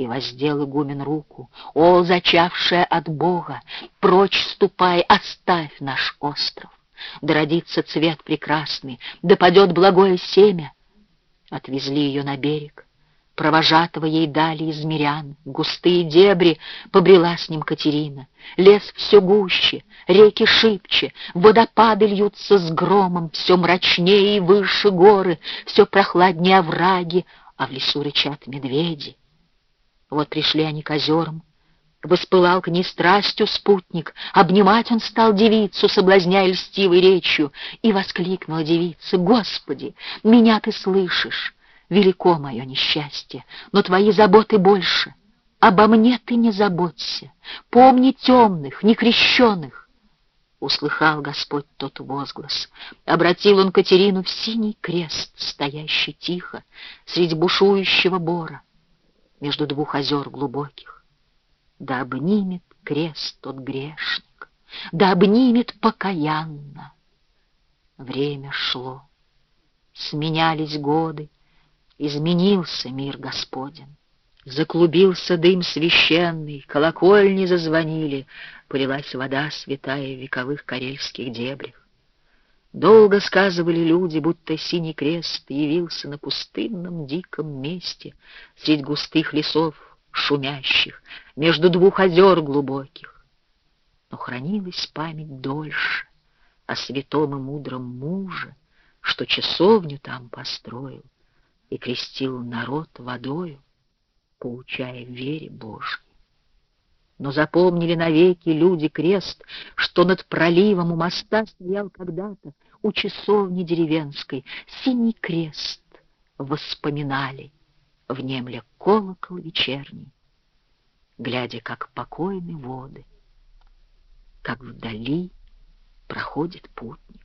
И воздел игумен руку, О, зачавшая от Бога, Прочь ступай, оставь наш остров. Да родится цвет прекрасный, Да падет благое семя. Отвезли ее на берег, Провожатого ей дали из мирян, Густые дебри побрела с ним Катерина. Лес все гуще, реки шибче, Водопады льются с громом, Все мрачнее и выше горы, Все прохладнее овраги, А в лесу рычат медведи. Вот пришли они к озерам. Воспылал к ней страстью спутник, Обнимать он стал девицу, соблазняя льстивой речью, И воскликнула девица, «Господи, меня ты слышишь! Велико мое несчастье, но твои заботы больше. Обо мне ты не заботься, помни темных, некрещенных». Услыхал Господь тот возглас. Обратил он Катерину в синий крест, стоящий тихо, Средь бушующего бора между двух озер глубоких. Да обнимет крест тот грешник, да обнимет покаянно. Время шло, сменялись годы, изменился мир Господен. Заклубился дым священный, колокольни зазвонили, полилась вода святая в вековых карельских дебрях. Долго сказывали люди, будто синий крест явился на пустынном диком месте средь густых лесов шумящих, между двух озер глубоких. Но хранилась память дольше о святом и мудром муже, что часовню там построил и крестил народ водою, поучая вере Божьей но запомнили навеки люди крест, что над проливом у моста стоял когда-то у часовни деревенской. Синий крест воспоминали, внемля колокол вечерний, глядя, как покойны воды, как вдали проходит путник.